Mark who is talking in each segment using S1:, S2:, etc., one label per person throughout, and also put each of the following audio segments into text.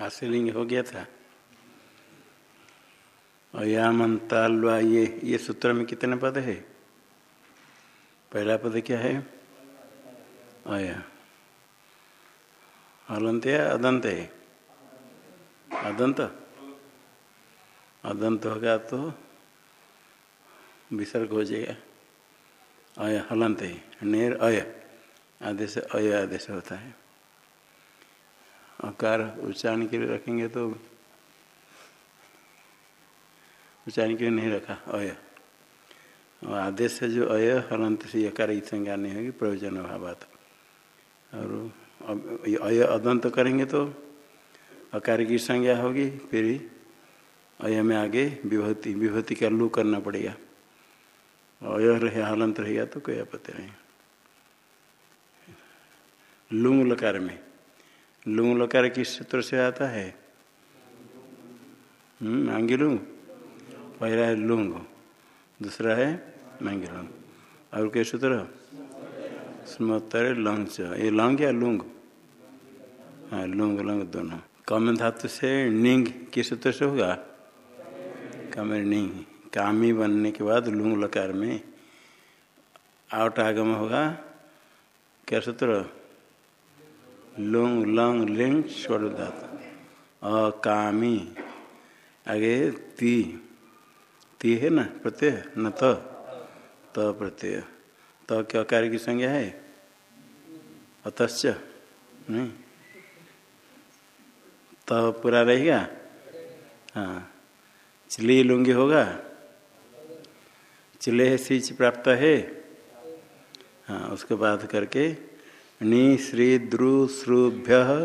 S1: आशीलिंग हो गया था। अयामंतालवा, ये ये सूत्र में कितने पद है? पहला पद क्या है? अया हलंत है अदंत है? अदंत। अदंत होगा तो विसर्ग हो जाएगा। अय हलंत है। नेर, अय। आदेश अय आदेश होता है। अकार उच्चारण के लिए रखेंगे तो उच्चारण के लिए नहीं रखा, अय। आदेश से जो अय हलंत से यकार संज्ञा नहीं होगी, प्रयोजन अभाव और अय अदंत करेंगे तो अकार की संज्ञा होगी, फिर अय में आगे विभूति विभूति का लू करना पड़ेगा। अय रहे हलंत रहेगा तो कोई आपत्ति नहीं। लुंग लकार में। लुंग लकार किस सूत्र से आता है? हम्म आंगी लुंग। पहला है लुंग, दूसरा है मांगी लुंग। और क्या सूत्र? स्मोत्तर लंग से ये लंग या लुंग? हाँ लुंग, लंग दोनों। कम धातु से निंग किस सूत्र से होगा? कमेर निंग। कामी बनने के बाद लुंग लकार में आउट आगम होगा। क्या सूत्र? लुंग लंग लिंग स्वर धातु अकामी आगे ती। ती है ना? प्रत्यय न त। त प्रत्यय। त क्या कार्य की संज्ञा है? अतश्च नहीं। त पूरा रहेगा? हाँ। चिली लुंगी होगा? चिले सीच प्राप्त है? हाँ उसके बाद करके नी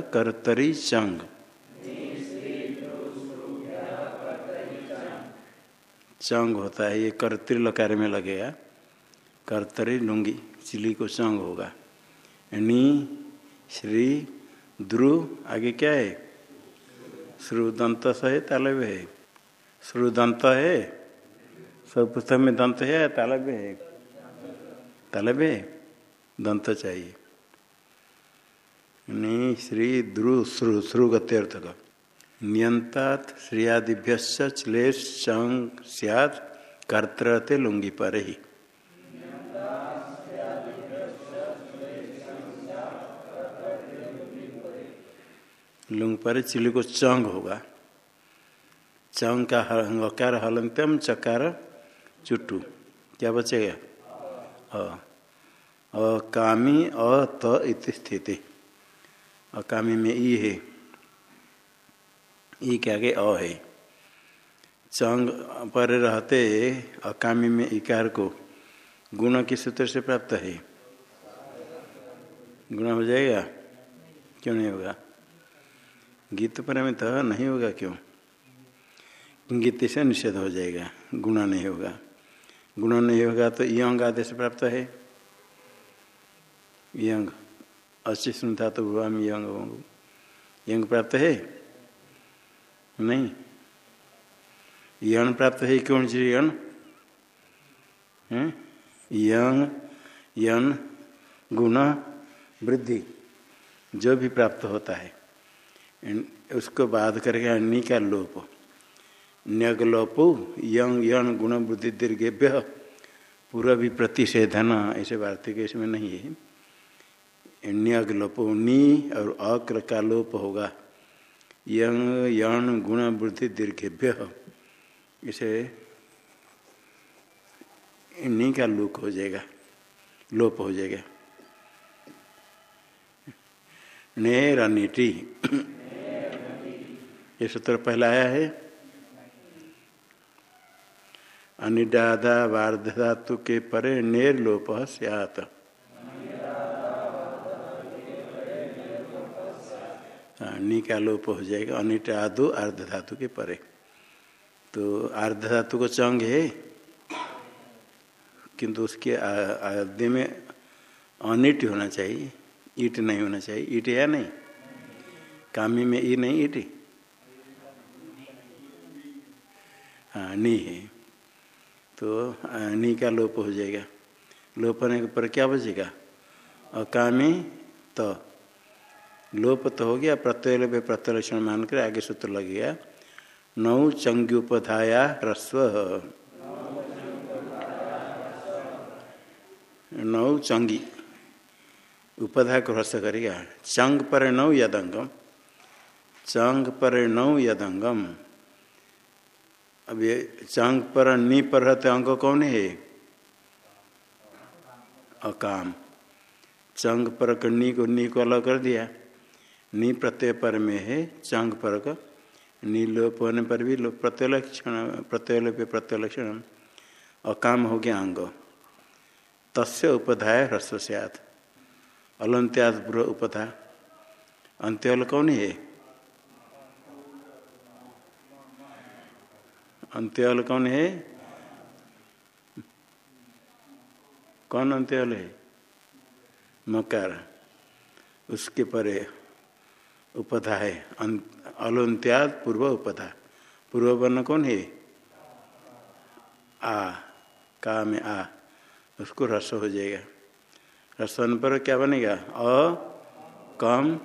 S1: कर्तरी चंग चंग होता है, ये कर्तरी लकार में लगेगा कर्तरी लुंगी, चिली को चंग होगा। नी श्री द्रु आगे क्या है? श्रुदंत है तालव्य है। श्रुदंत है? सब पुस्तक में दंत है तालव्य है? तालव्य है। दंत चाहिए। नी श्री द्रु श्रु श्रु का नियंतात श्रियादिभ्य श्लेष चंग कर्तरते लुंगी पर ही लुंग पर चिली को चंग होगा। चंग का हकार हलंतम चकार चुट्टू। क्या बचेगा? अ। अकामी अत इति स्थिति। अकामी में ई है ई के आगे अ है चंग पर रहते अकामी में इकार को गुण किस सूत्र से प्राप्त है गुण हो जाएगा क्यों नहीं होगा गीत पर में तो नहीं होगा क्यों गीत से निषेध हो जाएगा गुण नहीं होगा गुण नहीं होगा तो यंग आदेश प्राप्त है यंग अच्छी सुनता तो हुआ में यंग यंग प्राप्त है नहीं यण प्राप्त है कौन सी यण यंग यन गुण वृद्धि। जो भी प्राप्त होता है उसको बाद करके अन्य का लोप न्यग लोपो यंग यण गुण वृद्धि दीर्घेभ्य पूरा भी प्रतिषेधन ऐसे वार्तिक इसमें नहीं है। लोपो नी और अक्र का लोप होगा यंग यण गुण वृद्धि दीर्घेभ्य। इसे नी का लुक हो जाएगा। लोप हो जाएगा। नेर अनिटी ये सूत्र पहला आया है। अनिडादा वार्ध धातु के परे नेर लोप सियात। नी का लोप हो जाएगा, अनिट आदो अर्ध धातु के परे। तो अर्ध धातु को चंग है, किंतु उसके आद्य में अनिट होना चाहिए, ईट नहीं होना चाहिए। ईट या नहीं? कामी में ई नहीं ईट? हाँ नी है। तो नी का लोप हो जाएगा। लोप होने पर क्या बचेगा? अकामी तो। लोप तो हो गया प्रत्यय लोप प्रत्यलक्षण मान कर आगे सूत्र लग गया। नौ चंग्युपधाया ह्रस्व। नौ चंगी। उपधा को ह्रस्व करेगा। चंग पर नौ यदंगम। चंग पर नौ यदंगम। अब ये चंग पर नी पर रहते अंग कौन है? अकाम। चंग पर नी को नी को अलग कर दिया। नी प्रत्यय पर में है चंग पर का नीलोप होने पर भी प्रत्यलक्षण प्रत्यलोप प्रत्यलक्षण अकाम हो गया अंग। तस्य उपधाय ह्रस्व सत अलंत्याद उपधा। अंत्यल कौन है? अंत्यल कौन है? कौन अंत्यल है? मकार। उसके परे उपधा है अलंत्याद पूर्व उपधा पूर्व वर्ण कौन है? आ, का में आ। उसको रस हो जाएगा। रसन पर क्या बनेगा? अ, कम,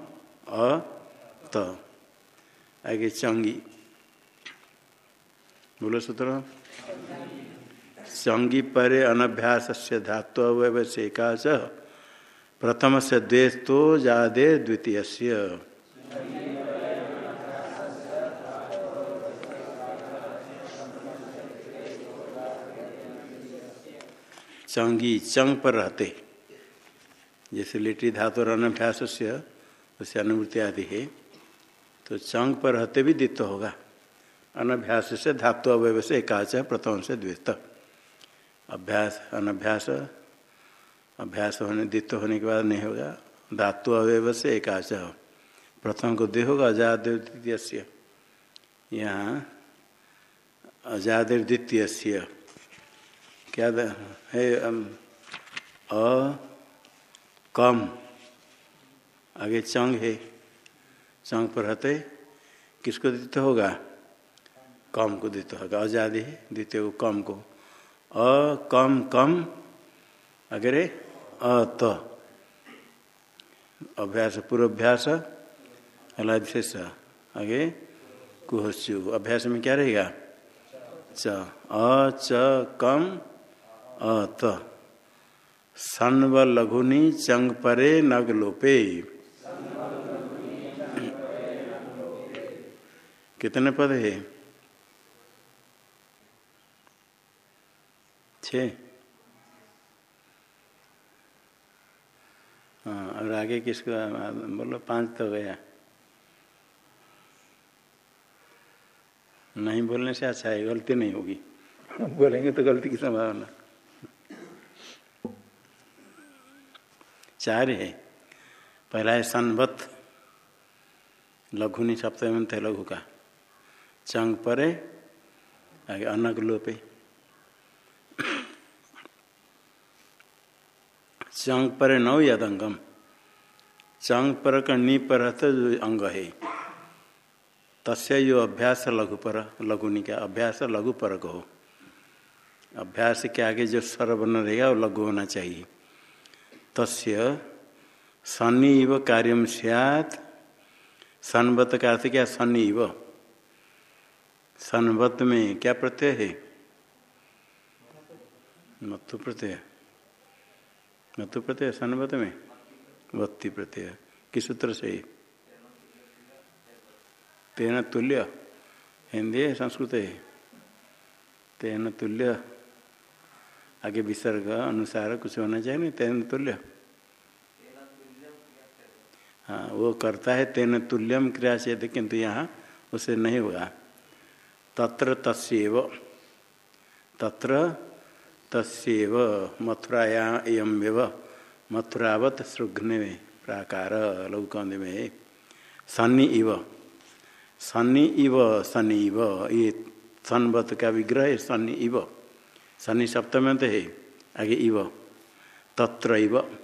S1: अ, त। आगे चंगी। बोलो सूत्र। चंगी परे अनभ्यास से धातु से प्रथम से द्वेष तो जादे द्वितीय चंगी चंग पर रहते। जैसे लिटी धातु अनभ्यास से उससे अनुभूति आदि है। तो चंग पर रहते भी दित्त होगा। अनभ्यास से धातु अवय से एकाच, प्रथम से द्वित। अभ्यास, अनभ्यास, अभ्यास होने, दित्त होने के बाद नहीं होगा। धातु अवय से एकाच। प्रथम को दे होगा अजाद द्वितीय से यहाँ अजाद द्वितीय से क्या है अ, कम। आगे चंग है। चंग पर रहते किसको देते होगा? कम को देते होगा। आज़ादी है। द्वितीय को कम को। अ, कम कम। अगरे अ त अभ्यास, पूर्वाभ्यास। अलाद शेष आगे? कुहस्यु। अभ्यास में क्या रहेगा? च। अ, च, कम। अत सन्व लघुनी चंग परे नग लोपे। कितने पद है? छ हाँ और आगे किसको? बोलो, पाँच तो गया। नहीं बोलने से अच्छा है गलती नहीं होगी। बोलेंगे तो गलती की संभावना। चार है। पहला है सनबत लघुनी सप्तम थे लघु का। चंग परे आगे अनग लोपे। चंग परे नौ यदंगम। चंग पर का नी पर जो अंग है। तस्य यो अभ्यास लघु पर लघुनी का अभ्यास लघु पर हो। अभ्यास के आगे जो बन रहेगा, वो लघु होना चाहिए। तस्य शनि इव कार्यम सियात सनबत का अर्थ क्या? शनि इव सनबत में क्या प्रत्यय है? मत्तु प्रत्यय। मत्तु प्रत्यय सनबत में। वत्ती प्रत्यय, किस सूत्र से? तेन तुल्य, हिंदी संस्कृत है। तेन तुल्य, आगे विसर्ग अनुसार कुछ होना चाहिए नहीं, तेन तुल्य। हाँ वो करता है तेन तुल्यम क्रिया से किंतु यहाँ उसे नहीं होगा तत्र तस्व तत्र तस्व मथुरायाम मथुरावत श्रुघ्न में प्राकार लघुकंद में सन्नी इव। सन्नी इव सन्नी इव। ये सनवत का विग्रह है, सन्नी इव। शनि सप्तम तो है, आगे इव। तत्र इव।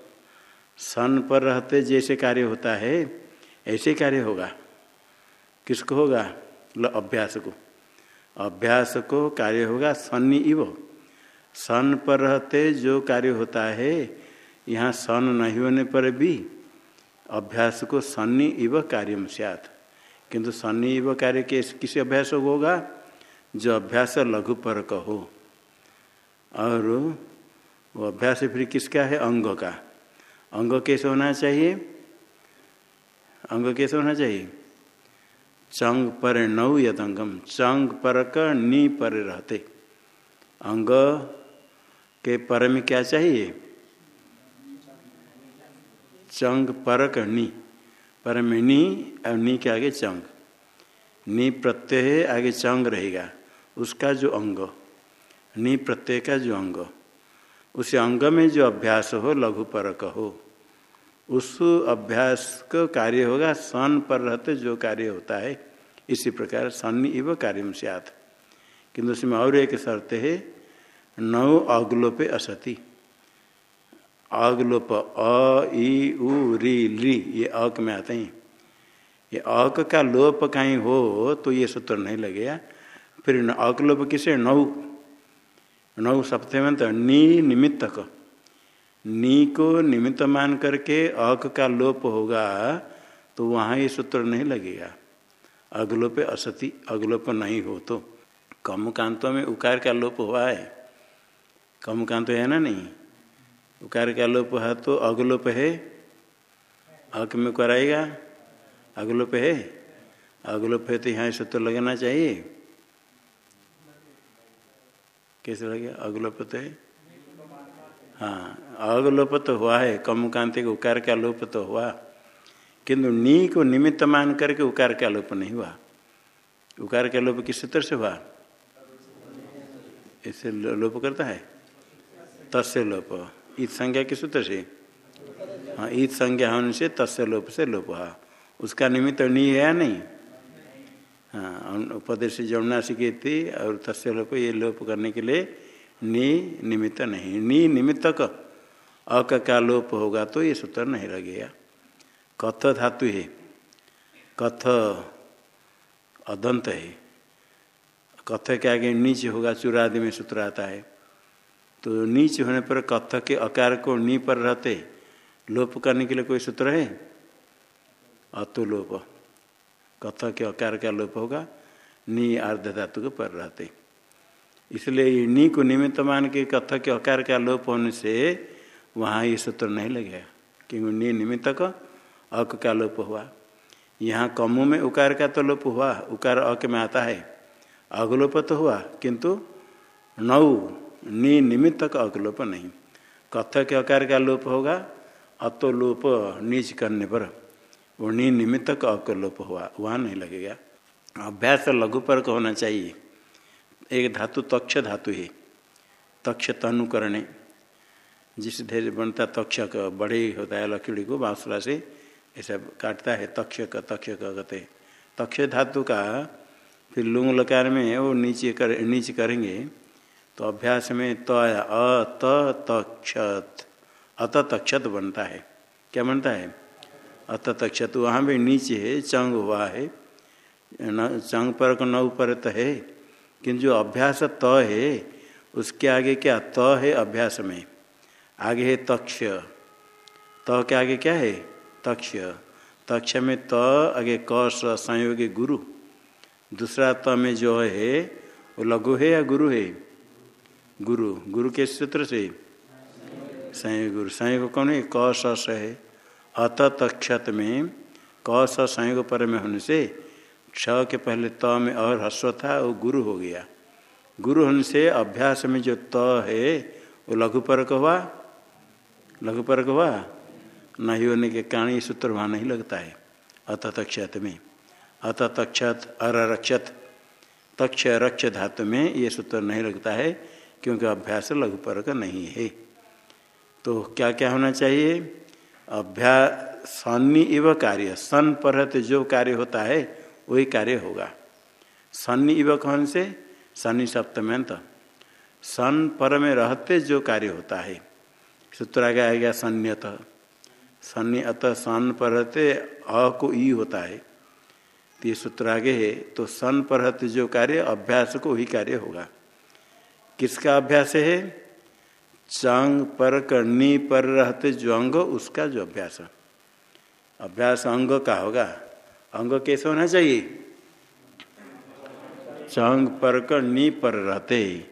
S1: सन पर रहते जैसे कार्य होता है, ऐसे कार्य होगा। किसको होगा? अभ्यास को। अभ्यास को कार्य होगा सन्नी इव। सन पर रहते जो कार्य होता है, यहाँ सन नहीं होने पर भी अभ्यास को सन्नी इव कार्यम सियात। किंतु इव कार्य के किसी अभ्यास को होगा, जो अभ्यास लघु पर हो और वो अभ्यास फिर किसका है? अंग का। अंग कैसे होना चाहिए? अंग कैसे होना चाहिए? चंग पर नौ यदंगम। चंग पर नी पर रहते। अंग के पर में क्या चाहिए? चंग परक नी। पर में नी और नी के आगे चंग। नी प्रत्यय आगे चंग रहेगा। उसका जो अंग। नी प्रत्यय का जो अंग। उस अंग में जो अभ्यास हो, लघु परक हो, उस अभ्यास का कार्य होगा, सन पर रहते जो कार्य होता है, इसी प्रकार सन इव कार्य से आत किंतु उसमें और एक शर्त है, नौ अग्लोपे असती। अग्लोप अ ई, उ, री, ली, ये अक में आते हैं। ये अक का लोप कहीं हो तो ये सूत्र नहीं लगेगा। फिर अकलोप किसे? नौ। नौ सप्तमंत नी निमित्तक। नी को निमित्त मान करके अक का लोप होगा तो वहाँ ये सूत्र नहीं लगेगा। अगलोप असति, अगलोप नहीं हो तो। कम कांतों में उकार का लोप हुआ है। कम कांत है ना नहीं? उकार का लोप है तो अगलोप है? अक में कराएगा? अगलोप है? अगलोप है तो यहाँ सूत्र लगाना चाहिए। कैसे लगे अगलोप तो है? हाँ अगलोप तो हुआ है कम कांति का उकार का लोप तो हुआ। किंतु नी को निमित्त मान करके उकार का लोप नहीं हुआ। उकार का लोप किस सूत्र से हुआ? इससे लोप करता है? तस्य लोप। ईद संज्ञा के सूत्र से? हाँ ईद संज्ञा होने से तस्य लोप से लोप हुआ। उसका निमित्त नी है या नहीं? हाँ उपदेश जमुना सीखी थी और तस्य लोप, ये लोप करने के लिए नी निमित्त नहीं। नी निमित्त अक का लोप होगा तो ये सूत्र नहीं लगेगा। कथ धातु है। कथ अदंत है। कथ के आगे नीचे होगा चुरादि में सूत्र आता है। तो नीच होने पर कथ के अकार को नी पर रहते, लोप करने के लिए कोई सूत्र है? अतुलोप कथ के अकार का लोप होगा, नी अर्ध धातु के पर रहते। इसलिए नी को निमित्त मान के कथ के अकार का लोप होने से वहाँ ये सूत्र नहीं लगेगा, क्योंकि नी निमित्त का अक का लोप हुआ। यहाँ कमु में उकार का तो लोप हुआ, उकार अक में आता है। अगलोप तो हुआ, किंतु नौ नी निमित्त का अकलोप नहीं। कथ के आकार का लोप होगा अतोलोप नीच करने पर। वो नी निमित्त का अकलोप हुआ, वहाँ नहीं लगेगा। अभ्यास लघु पर होना चाहिए। एक धातु तक्ष धातु है, तक्ष तनु करने जिस धैर्य बनता तक्ष का, बड़े होता है, लकड़ी को बांसुरा से ऐसा काटता है, तक्ष का तक्ष का कहते तक्ष धातु का फिर लुंग लकार में वो नीचे कर, नीचे करेंगे। तो अभ्यास में त अत तक्षत अत तक्षत बनता है। क्या बनता है? अत तक्षत वहाँ भी नीचे है, चंग हुआ है। न, चंग पर न ऊपर पर त है। किंतु जो अभ्यास त है, उसके आगे क्या त है अभ्यास में? आगे है तक्ष। त के आगे क्या है? तक्ष। तक्ष में त, आगे क संयोगी गुरु। दूसरा त में जो है, वो लघु है या गुरु है? गुरु गुरु के सूत्र से? संयोग गुरु। संयोग कौन है? क, स है। अत तक्षत में, क, स, संयोग पर में होने से क्ष के पहले त में और ह्रस्व था, वो गुरु हो गया। गुरु होने से अभ्यास में जो त है, वो लघु परक हुआ? लघु परक हुआ? नहीं होने के कारण ये सूत्र वहाँ नहीं लगता है। अत तक्षत में। अत तक्षत अर, रक्षत। तक्ष, रक्ष धातु में ये सूत्र नहीं लगता है। क्योंकि अभ्यास लघु पर का नहीं है। तो क्या क्या होना चाहिए? अभ्यास सन्नी इव कार्य। सन पर जो कार्य होता है, वही कार्य होगा। सन्नी इव कौन से? सन्नी सप्तम्यंत। सन पर में रहते जो कार्य होता है। सूत्र आगे आएगा सन्यत। सन्नी अतः सन पर रहते, अ को ई होता है। तो ये सूत्र आगे है। तो सन पर रहते जो कार्य, अभ्यास को वही कार्य होगा। किसका अभ्यास है? चंग पर करनी पर रहते जो अंग उसका जो अभ्यास अभ्यास अंग का होगा। अंग कैसे होना चाहिए? चंग पर का नी पर रहते।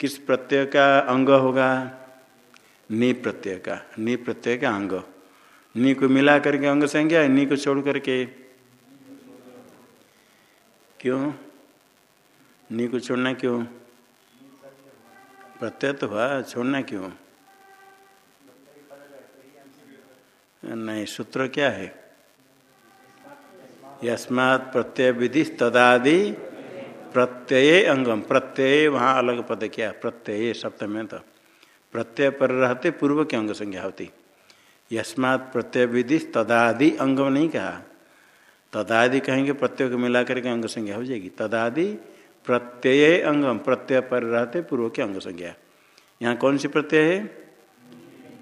S1: किस प्रत्यय का अंग होगा? नी प्रत्यय का। नी प्रत्यय का अंग। नी को मिला करके अंग संज्ञा, नी को छोड़ करके। क्यों? नी को छोड़ना क्यों? प्रत्यय तो हुआ, छोड़ना क्यों? नहीं, सूत्र क्या है? यस्मात् प्रत्यय विधि तदादि प्रत्यय अंगम। प्रत्यय वहाँ अलग पद क्या? प्रत्यय सप्तम तो। प्रत्यय पर रहते पूर्व के अंग संज्ञा होती। यस्मात् प्रत्यय विधि तदादि अंगम नहीं कहा। तदादि कहेंगे, प्रत्यय को मिलाकर के अंग संज्ञा हो जाएगी। तदादि प्रत्यय अंगम, प्रत्यय पर रहते पूर्व के अंग संज्ञा। यहाँ कौन सी प्रत्यय है?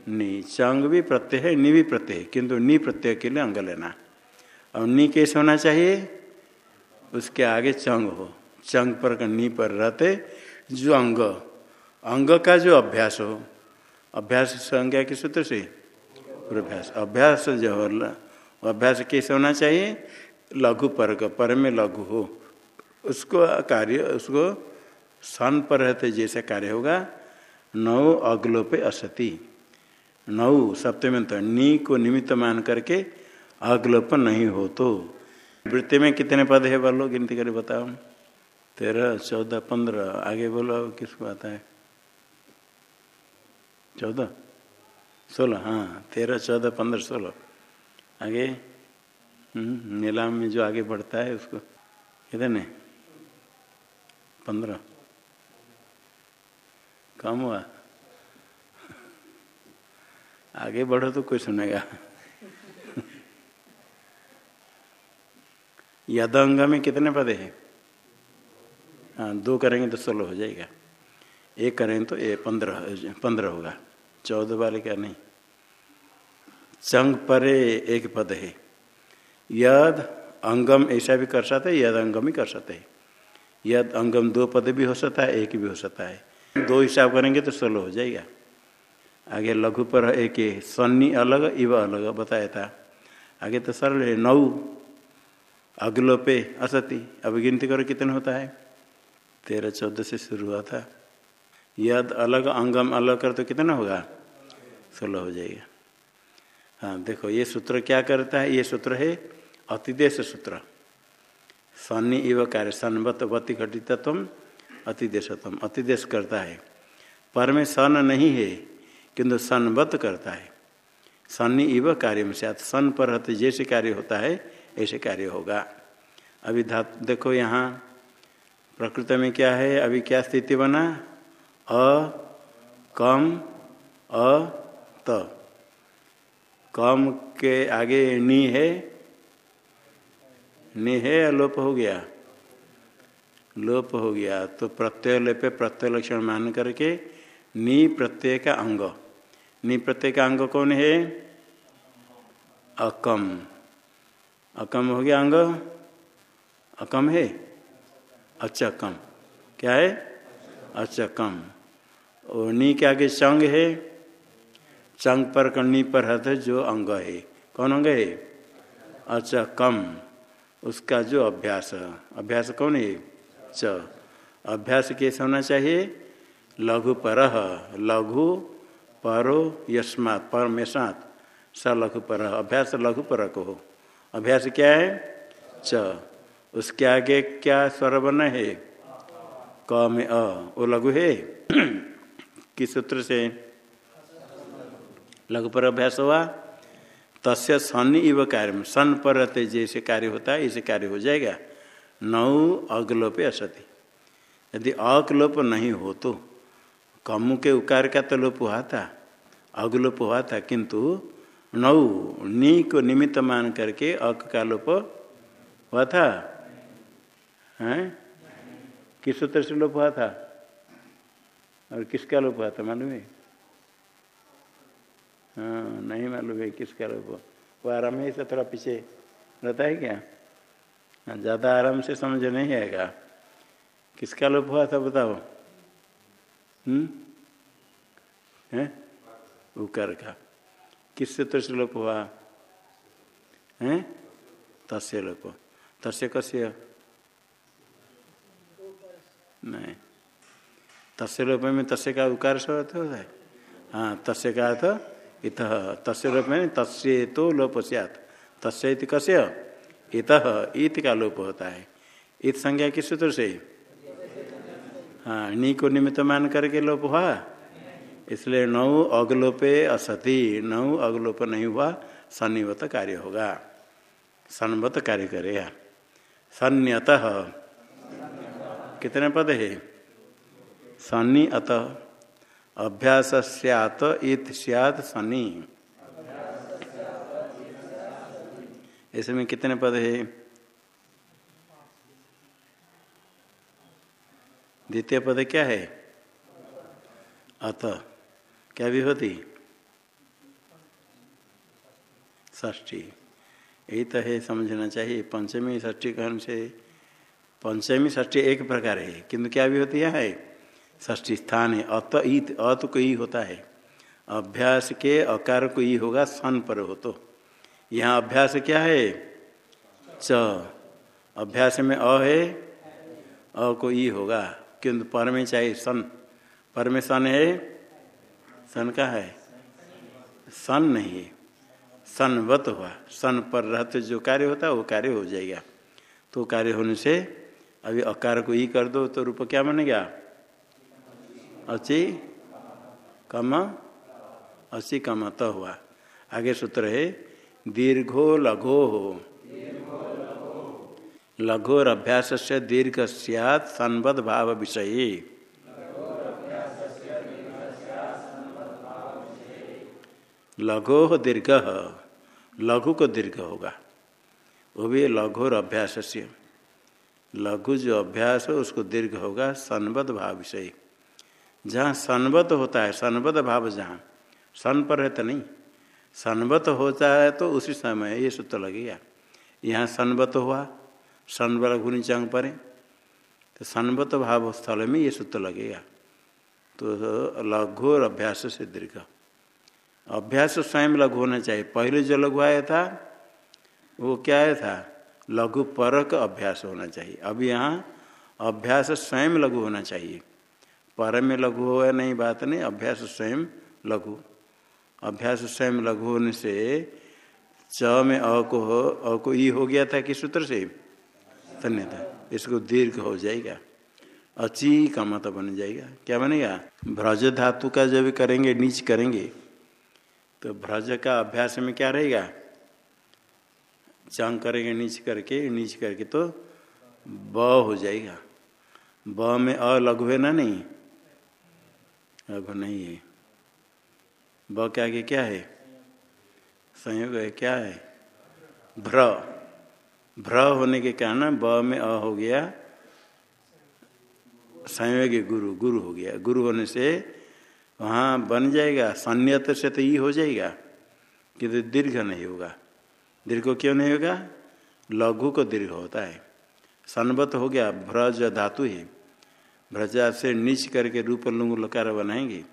S1: नी। चंग भी प्रत्यय है, नी भी प्रत्यय किंतु नी प्रत्यय के लिए अंग लेना। और नी कैसे होना चाहिए? उसके आगे चंग हो। चंग पर नी पर रहते जो अंग। अंग का जो अभ्यास हो। अभ्यास संज्ञा के सूत्र से? पूर्वाभ्यास। अभ्यास जो अभ्यास कैसे होना चाहिए? लघु पर पर में लघु हो। उसको कार्य उसको सन पर रहते जैसे कार्य होगा नौ अग्लोपे असती। नौ सप्तम तो नी को निमित्त मान करके अग्लोप नहीं हो तो वृत्ति में कितने पद है बोलो गिनती करे बताओ। तेरह चौदह पंद्रह आगे बोलो अब किसको आता है? चौदह? सोलह हाँ तेरह चौदह पंद्रह सोलह। आगे? हम्म, नीलाम में जो आगे बढ़ता है उसको कितने? पंद्रह। कम हुआ। आगे बढ़ो तो कोई सुनेगा। यद अंग में कितने पदे हैं? हाँ दो करेंगे तो सोलह हो जाएगा। एक करेंगे तो ये पंद्रह पंद्रह होगा। चौदह वाले क्या नहीं? चंग परे एक पद है। यद अंगम ऐसा भी कर सकते यद अंगम ही कर सकते है। यद अंगम दो पद भी हो सकता है, एक भी हो सकता है। दो हिसाब करेंगे तो सोलह हो जाएगा। आगे लघु पर एक सन्नी अलग, इव अलग, बताया था। आगे तो सरल है, नौ अगलो पे असती। अब गिनती करो कितने होता है? तेरह, चौदह से शुरू हुआ था। यद अलग, अंगम अलग कर तो कितना होगा? सोलह हो जाएगा। हाँ देखो, ये सूत्र क्या करता है? ये सूत्र है, अतिदेश सूत्र। सन्नी इव कार्य सन्वत वति घटितम अतिदेशतम अतिदेश करता है। पर में सन नहीं है, किंतु सन्वत करता है। सन्नी इव कार्य में से सन पर रहते जैसे कार्य होता है, ऐसे कार्य होगा। अभी धातु देखो यहाँ, प्रकृत में क्या है, अभी क्या स्थिति बना? अ, कम, अ, त। कम के आगे नी है है या लोप हो गया। लोप हो गया। तो प्रत्यय लेपे प्रत्यय लक्षण मान करके नी प्रत्यय का अंग। नी प्रत्यय का अंग कौन है? अकम। अकम हो गया अंग? अकम है? अच्छा कम क्या है? अच्छा कम और नी के आगे चंग है? चंग पर कन्नी पर हथ जो अंग है। कौन अंग है? अच्छा कम उसका जो अभ्यास अभ्यास कौन है? च। अभ्यास कैसे होना चाहिए? लघु पर, लघु परो यस्मात पर स लघु पर, अभ्यास लघु पर को हो। अभ्यास क्या है? च। उसके आगे क्या स्वर बना है? क में अ। वो लघु है? किस सूत्र से? लघु पर अभ्यास हुआ? तस्य सन इव कार्य। सन पर रहते जैसे कार्य होता है, ऐसे कार्य हो जाएगा। नौ अगलोपे असति। यदि अकलोप नहीं हो तो कमु के उकार का तो लोप हुआ था, अगलोप हुआ था, किंतु नौ नी को निमित्त मान करके अक का लोप हुआ था। हैं? किस सूत्र से लोप हुआ था? और किसका लोप हुआ था, मालूम है? नहीं मालूम है किसका लोप वो आराम है से थोड़ा पीछे रहता है क्या? हाँ ज़्यादा आराम से समझ नहीं आएगा। किसका लोप हुआ था बताओ। हम्म? है? उकर का। किस सूत्र से लोप हुआ? हैं? तस्य लोप तस्य कस्य? नहीं। तस्य लोप में तस्य का उकार होता है? हाँ तस्य का अर्थ इत तस्य में तस्य तो लोप सियात। तस्य कस्य? इत इत का लोप होता है। इत संज्ञा किस सूत्र से? हाँ नी को निमित्त मान करके लोप हुआ? इसलिए नौ अगलोपे असति, नौ अगलोप नहीं हुआ, सन्निवत कार्य होगा। सन्वत कार्य करेगा सन्यत कितने पद है? सन्नी अत अभ्यास सत इत सियात सन्नी इसमें कितने पद है? द्वितीय पद क्या है? अत। क्या भी होती ष्ठी यही तो है, समझना चाहिए। पंचमी ष्ठी कहन से पंचमी ष्ठी एक प्रकार है। किंतु क्या भी होती है? ष्ठी स्थान है अत ईत अत को ही होता है। अभ्यास के अकार को ही होगा, सन पर हो तो। यहाँ अभ्यास क्या है? च। अभ्यास में अ है, अ को ई होगा। किंतु पर में चाहिए सन। पर में सन है? सन का है? सन नहीं है। सनवत हुआ। सन पर रहते जो कार्य होता है, वो कार्य हो जाएगा। तो कार्य होने से अभी अकार को ई कर दो तो रूप क्या बनेगा? अची कम, असी कम तो हुआ। आगे सूत्र है, दीर्घो लघो हो। लघोर अभ्यास से दीर्घ सियात संबद्ध भाव विषय। लघो दीर्घ लघु को दीर्घ होगा। वो भी लघुर अभ्यास से लघु जो अभ्यास हो, उसको दीर्घ होगा सनबद्ध भाव विषय। जहाँ सनबद्ध होता है सनबद्ध भाव जहाँ। सन पर है तो नहीं। सनबत होता है तो उसी समय ये सूत्र लगेगा यहाँ सनबत हुआ सन बल चंग परे। तो सनबत भाव स्थल में ये सूत्र लगेगा तो लघु और अभ्यास से दीर्घ। अभ्यास स्वयं लघु होना चाहिए। पहले जो लघु आया था, वो क्या आया था? लघु परक अभ्यास होना चाहिए। अब यहाँ अभ्यास स्वयं लघु होना चाहिए। पर में लघु हो या नहीं बात नहीं, अभ्यास स्वयं लघु। अभ्यास स्वयं लघु होने से च में अ को हो, अ को ई हो गया था किस सूत्र से? था। इसको दीर्घ हो जाएगा। अची का मत बन जाएगा। क्या बनेगा? भ्रज धातु का जब करेंगे, नीच करेंगे तो भ्रज का अभ्यास में क्या रहेगा? चंग करेंगे, नीच करके नीच करके तो ब हो जाएगा। ब में अ लघु है ना नहीं? लघु नहीं है। ब के आगे क्या है? संयोग है, क्या है? भ्र। भ्र होने के कारण ब में अ हो गया। संयोग गुरु गुरु हो गया। गुरु होने से वहाँ बन जाएगा संयत से तो ये हो जाएगा किंतु तो दीर्घ नहीं होगा। दीर्घ क्यों नहीं होगा? लघु को दीर्घ होता है। सनबत हो गया, भ्र जो धातु है। भ्रजा से नीच करके रूप लुंग लकार बनाएँगे।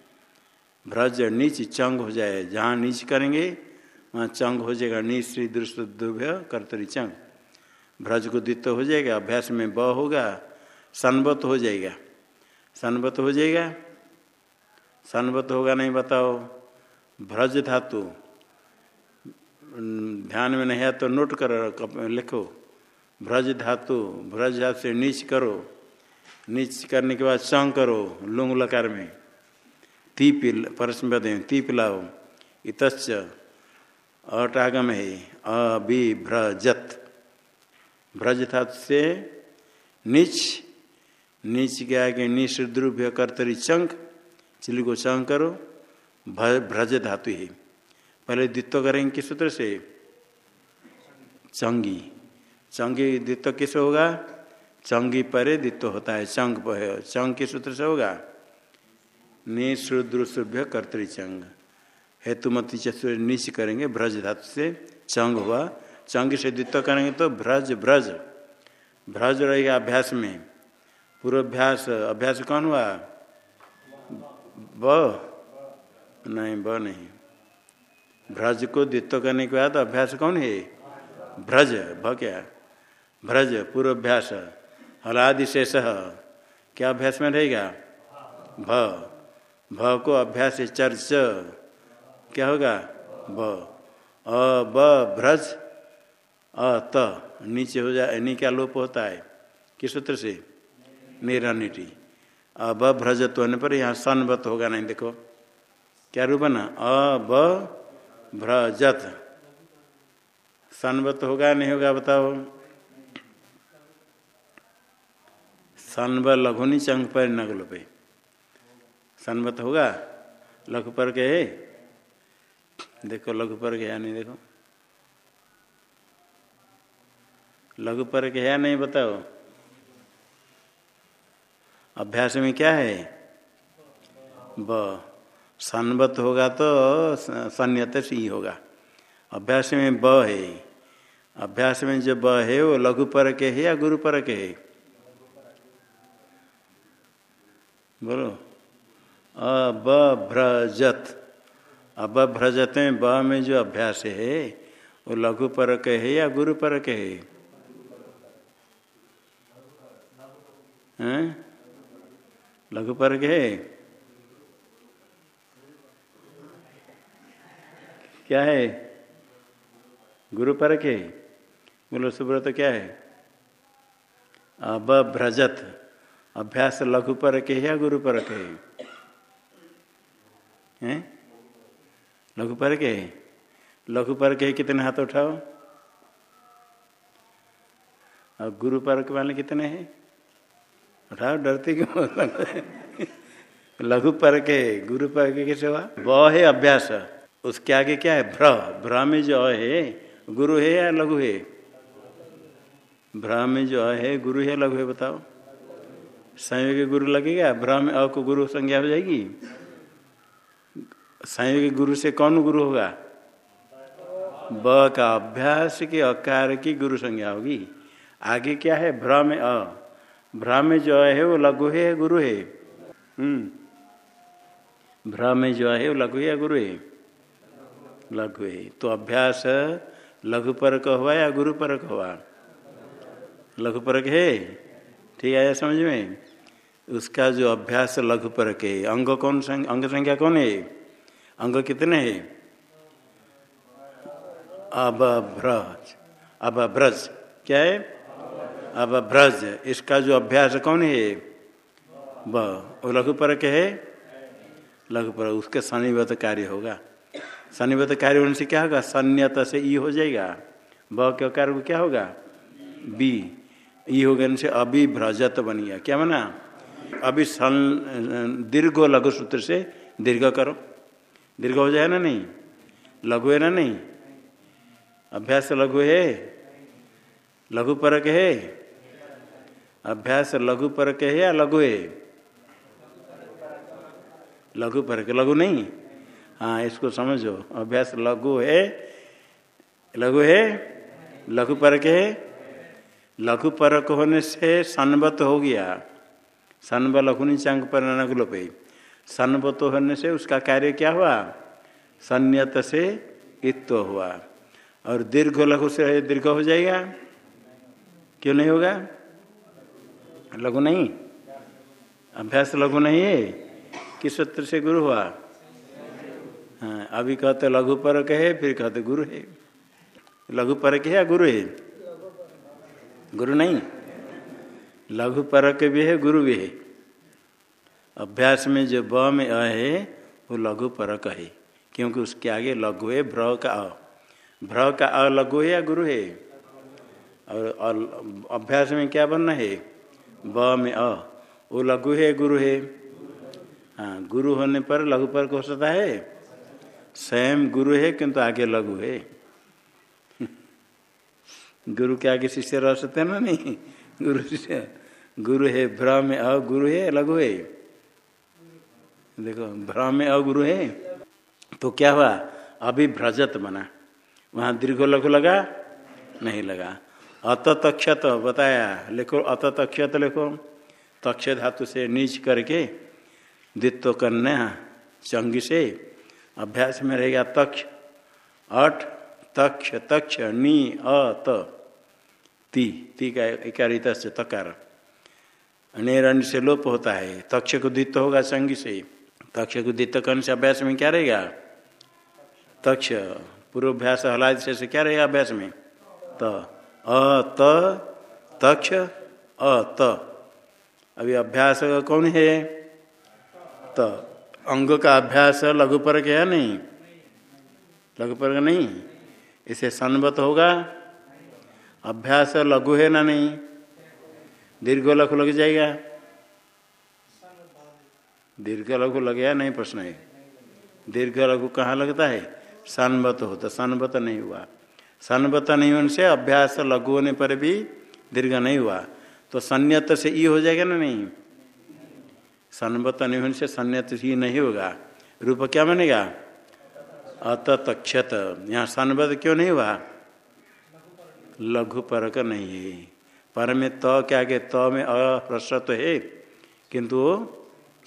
S1: भ्रज नीच चंग हो जाए, जहाँ नीच करेंगे, वहाँ चंग हो जाएगा, नीच श्री दृष्ट दुभ्य कर्तरी चंग। भ्रज को द्वित हो जाएगा, अभ्यास में ब होगा सनबत हो जाएगा। सनबत हो जाएगा? सनबत होगा नहीं बताओ। भ्रज धातु ध्यान में नहीं है तो नोट कर लिखो। भ्रज धातु भ्रज धातु से नीच करो। नीच करने के बाद चंग करो, लुंग लकार में। ती पिल परस्म ती पिलाओ। इतच अटागम है, अभिभ्रजत। भ्रज था से नीच नीच के आगे निश्रुभ्य कर्तरी चंक चिली को चंक करो भ्रज धातु ही। पहले द्वित्व करेंगे किस सूत्र से? चंगी। चंगी द्वित्व किस होगा? चंगी परे द्वित्व होता है, चंग चंग के सूत्र से होगा? निश्रुद्रुभ्य कर्तृचंग। हेतुमती चतुर निश करेंगे भ्रज धातु से चंग हुआ। चंग से द्वित्व करेंगे तो भ्रज भ्रज भ्रज रहेगा अभ्यास में। पूर्वाभ्यास, अभ्यास कौन हुआ? ब। नहीं ब नहीं। भ्रज को द्वित्व करने के बाद अभ्यास कौन है? भ्रज भ क्या? भ्रज पूर्वाभ्यास। हलादि शेष क्या अभ्यास में रहेगा? भ। भ को अभ्यास चर्च। क्या होगा? ब अ, ब भ्रज अ, त। नीचे हो जाए नी क्या लोप होता है। किस सूत्र से? निरनिटी। अब भ्रजत्व होने पर यहाँ सनवत होगा नहीं, देखो। क्या रूप ना? अब भ्रजत सनवत होगा, नहीं होगा, बताओ। सनव लघुनी चंग पर नगलो पे। सनवत होगा? लघु पर के है? देखो, लघु पर के या नहीं देखो? लघु पर है नहीं बताओ? अभ्यास में क्या है? ब। सन्वत होगा तो संयत से ही होगा। अभ्यास में ब है। अभ्यास में जो ब है, वो लघु पर के है या गुरु पर के है? बोलो। अब भ्रजत अब भ्रजत में ब में जो अभ्यास है, वो लघु परक है या गुरु पर के है? लघु पर के है? क्या है? गुरु पर के बोलो, सुब्रत, क्या है? अब भ्रजत अभ्यास लघु पर के या गुरु पर के हैं? लघु पर के लघु पर के कितने हाथ उठाओ? और गुरु पर के वाले कितने हैं? उठाओ, डरते क्यों? लघु पर के, गुरु पर के कैसे हुआ? व है अभ्यास। उसके आगे क्या है? भ्र भ्र में जो है, गुरु है या लघु है? भ्र में जो है, गुरु है लघु है बताओ। संयोग गुरु लगेगा भ्र में अ को गुरु संज्ञा हो जाएगी। संयोग गुरु से कौन गुरु होगा? ब का अभ्यास के अकार की गुरु संज्ञा होगी। आगे क्या है? भ्रम अ। भ्र में जो है वो लघु है, गुरु है। हम्म। भ्र में जो है वो लघु है गुरु है? लघु है। तो अभ्यास लघु परक हुआ या गुरु परक हुआ लघु परक है। ठीक है समझ में? उसका जो अभ्यास लघु परक है अंग कौन अंग संख्या कौन है? अंग कितने है? अब भ्रज अब भ्रज क्या है? अब भ्रज इसका जो अभ्यास कौन है? ब। लघु परक है? लघु पर। उसके शनिवत कार्य होगा। शनिवत कार्य होने से क्या होगा? सन्यत से ई हो जाएगा। ब के कार्य क्या होगा? बी। ई हो गए से अभी भ्रजत बन गया। क्या बना? अभी सन, दीर्घ लघु सूत्र से दीर्घ करो। दीर्घ हो जाए ना नहीं? लघु है ना नहीं? अभ्यास लघु है? लघु परक है? अभ्यास लघु परक है या लघु है? लघु परक। लघु नहीं? हाँ इसको समझो। अभ्यास लघु है। लघु है? लघु परक है? लघु परक होने से सनबत हो गया। सनब लघु नीचांग पर नगलोपे सनबत होने से उसका कार्य क्या हुआ? संयत से इत्व हुआ। और दीर्घ लघु से दीर्घ हो जाएगा। क्यों नहीं होगा? लघु नहीं। अभ्यास लघु नहीं है। किस सूत्र से गुरु हुआ? हाँ अभी कहते लघु परक है, फिर कहते गुरु है। लघु परक है या गुरु है? गुरु नहीं। लघु परक भी है, गुरु भी है। अभ्यास में जो ब में अ है, वो लघु परक है। क्योंकि उसके आगे लघु है भ्र का अ। भ्र का अ लघु है या गुरु है? और अभ्यास में क्या बनना है? ब में अ। वो लघु है, गुरु है। हाँ गुरु होने पर लघु पर हो सकता है। स्वयं गुरु है, किंतु आगे लघु है। गुरु के आगे शिष्य रह सकते ना? नहीं। गुरु शिष्य। गुरु है भ्रम में अगुरु है, लघु है। देखो भ्रम में अगुरु है। तो क्या हुआ? अभी भ्रजत बना। वहाँ दीर्घ लघु लगा? नहीं लगा। अत तक्षत, बताया। लिखो, अत तक्षत लिखो। तक्ष धातु से नीच करके द्वित्व कन्या चंगी से। अभ्यास में रहेगा तक्ष, अठ। तक्ष तक्ष, नी, अ, त। ती का इकारित से तकार। अनेरण्य से लोप होता है। तक्ष को द्वित होगा संगी से। तक्ष को द्वित करने से अभ्यास में क्या रहेगा? तक्ष। पूर्वाभ्यास हलाद से क्या रहेगा अभ्यास में? त। अ, त, तक्ष, अ, त। अभी अभ्यास कौन है? त। अंग का अभ्यास लघु पर क्या नहीं। लघु पर नहीं। इसे सन्वत होगा। अभ्यास लघु है ना नहीं? दीर्घ लघु लग जाएगा। दीर्घ लघु लग गया नहीं, प्रश्न है। दीर्घ लघु कहाँ लगता है? सन्वत तो सन्वत नहीं हुआ। सन्वत नहीं होने से अभ्यास लघु होने पर भी दीर्घ नहीं हुआ। तो संयत से ई हो जाएगा ना नहीं? सन्वत नहीं होने से संयत ही नहीं होगा। रूप क्या बनेगा? अत तक्षत यहाँ सन्वत क्यों नहीं हुआ? लघु परक नहीं। है पर में त तो क्या के त तो में अप्रश्न तो है, किंतु वो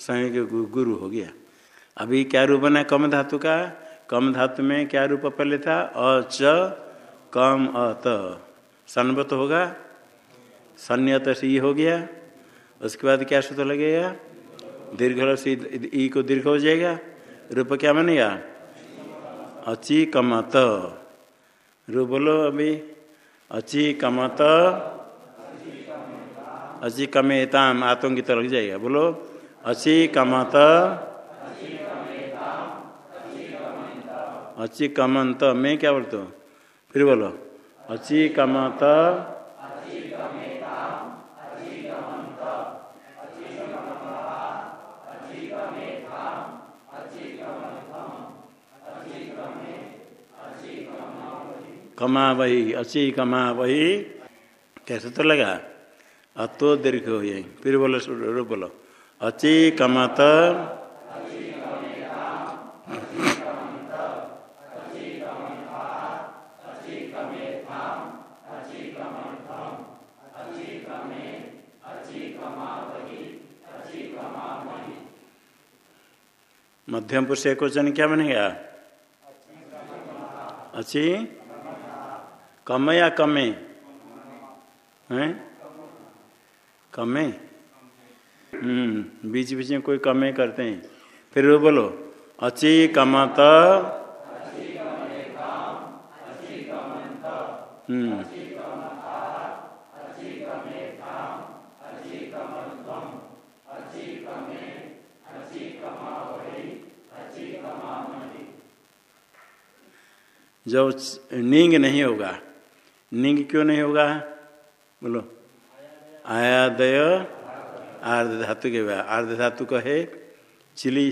S1: के गुरु हो गया। अभी क्या रूप बना कम धातु का? कम धातु में क्या रूप पहले था? अच कम अत सन्वत होगा? संयत से ई हो गया। उसके बाद क्या सूत्र लगेगा? दीर्घ से ई को दीर्घ हो जाएगा। रूप क्या बनेगा? अची कमत रू बोलो अभी। अची कमत अची कमेताम की लग जाएगा। बोलो। अची कमत अची कमंत मैं क्या बोलता हूँ फिर बोलो। अची कमत कमा वही अची कमा वही कैसे तो लगा? अतो दीर्घ हो यही। फिर बोलो रो बोलो। अची कमत। मध्यम पुरुष एक वचन क्या बनेगा? अच्छी कम या कमे? हैं? कमे? हम्म बीच बीच में कोई कमे करते हैं। फिर वो बोलो, अची कमत। हम्म। जब नींग नहीं होगा निंग क्यों नहीं होगा? बोलो। आयादय आर्ध धातु के आर्ध धातु का है चिली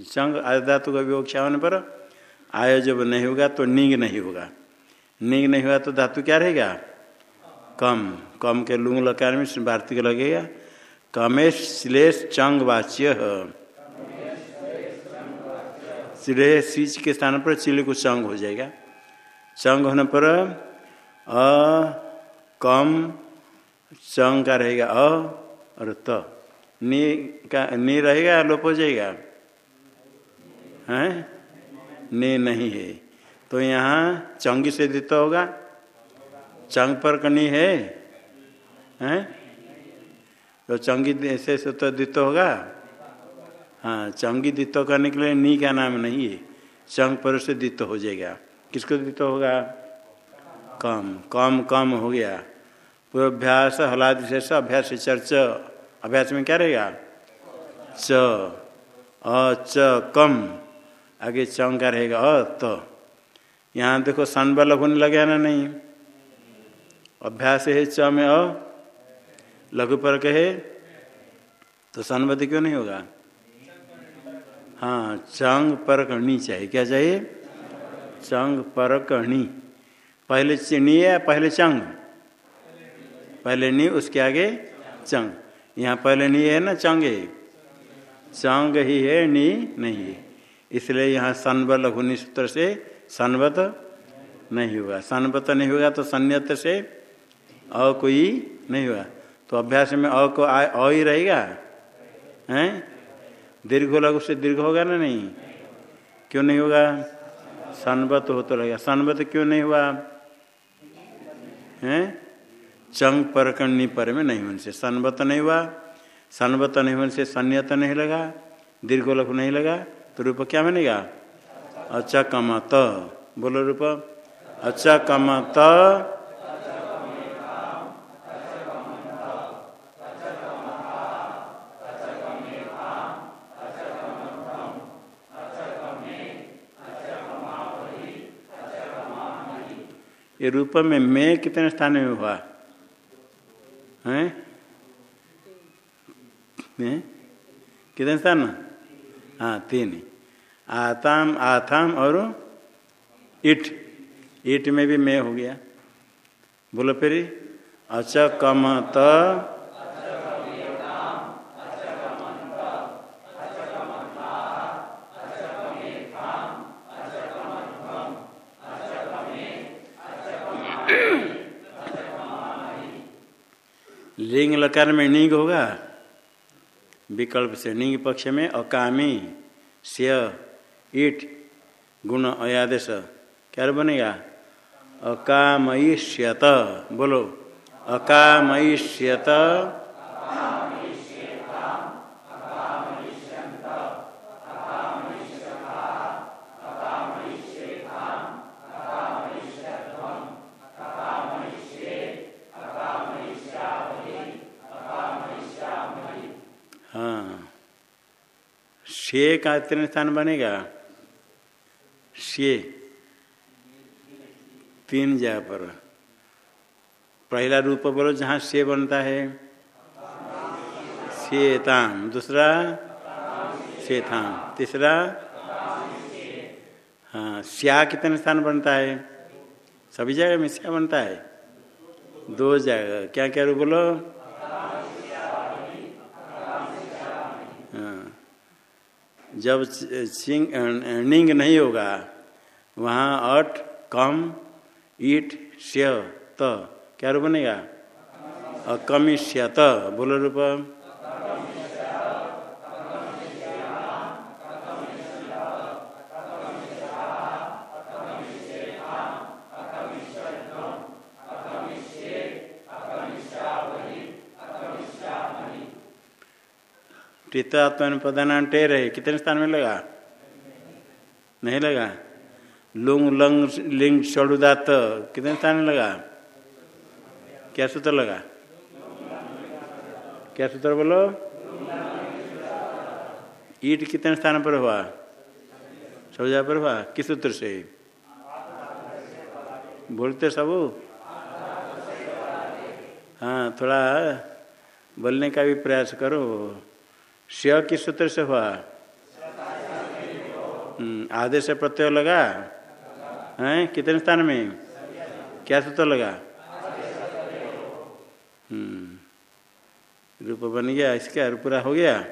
S1: संग आर्ध धातु का विवक्षा होने पर। आय जब नहीं होगा तो निंग नहीं होगा। निंग नहीं हुआ तो धातु क्या रहेगा? कम। कम के लुंग लकार में वार्तिक लगेगा। कमेश, श्लेष, चंग, वाच्य। सिच के स्थान पर चिली को चंग हो जाएगा। चंग होने पर अ, कम, चंग का रहेगा अ और त। नी का, नी रहेगा लोप हो जाएगा? हैं? नी नहीं है। तो यहाँ चंगी से दित होगा। चंग पर कनी है? हैं? तो चंगी से तो दित होगा? हाँ चंगी दित्त करने के लिए नी का नाम नहीं है। चंग पर से दित्त हो जाएगा। किसको दित्त होगा? कम कम कम हो गया। पूर्वाभ्यास हलाद शेष अभ्यास चर्च, अभ्यास में क्या रहेगा? च, अ, च, कम। आगे चम का रहेगा, अ तो। यहाँ देखो सन बल होने लगे ना नहीं? अभ्यास है च में अ, लघु पर कहे तो सनबद्ध क्यों नहीं होगा? हाँ चंग पर करनी चाहिए। क्या चाहिए? चंग पर करनी। पहले नी है, पहले चंग। पहले नी, उसके आगे चंग। यहाँ पहले नी है ना, चंग है। चंग ही है, नी नहीं है। इसलिए यहाँ सनब लघुनी सूत्र से सनबत नहीं हुआ सनबत नहीं होगा तो संयत से अ कोई नहीं हुआ तो अभ्यास में अ को अ ही रहेगा? हैं? दीर्घ लघु से दीर्घ होगा ना नहीं? क्यों नहीं होगा? सनबत हो तो लगेगा। सनबत क्यों नहीं हुआ? है? चंग पर कन्नी पर में नहीं होने से सनबत नहीं हुआ सनबत नहीं होने से सन्यत नहीं लगा, दीर्घोलक नहीं लगा तो रूप क्या बनेगा? अच्छा कमा तो बोलो रूप। अच्छा कमत ये रूप में मैं कितने स्थान में हुआ? है? कितने स्थान? हाँ तीन। आताम, आथाम और इट। इट में भी मैं हो गया। बोलो फिर। अचकमत लिंग लकार में निंग होगा। विकल्प से निग पक्ष में अकामी श्य ईट, गुण, अयादेश। क्या बनेगा? अकामयिष्यत। बोलो, अकामयिष्यत। शे का तीन स्थान बनेगा? शे तीन जगह पर। पहला रूप बोलो जहाँ शे बनता है। शेताम दूसरा? शेथाम तीसरा? हाँ श्या कितने स्थान बनता है। सभी जगह में श्या बनता है। दो जगह। क्या क्या रूप बोलो? जब सिंग निंग नहीं होगा, वहाँ अट कम, ईट श्य त, क्या रूप बनेगा? अकमिष्य त, बोलो रूप टीतात्मन पदान टेर है कितने स्थान में लगा नहीं लगा लुंग लंग लिंग षडुदात कितने स्थान में लगा क्या सूत्र लगा क्या सूत्र बोलो ईट कितने स्थान पर हुआ जगह पर हुआ किस सूत्र से बोलते सब हाँ थोड़ा बोलने का भी प्रयास करो किस सूत्र से हुआ? आदेश आधे से प्रत्यय लगा? है कितने स्थान में? क्या सूत्र लगा? हम्म, रूप बन गया इसका पूरा हो गया?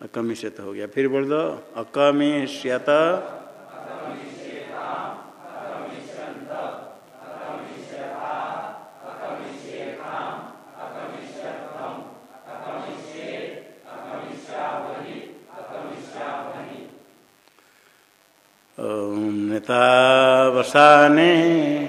S1: अकमी से तो हो गया। फिर बोल दो अकमिष्यत नेता वसाने।